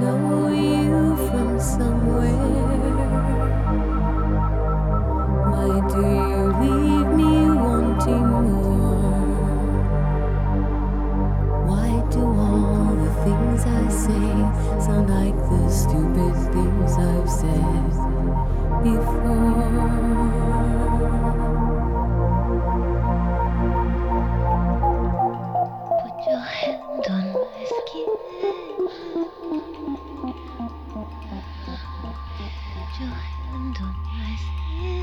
know you from somewhere. Your hand don't face.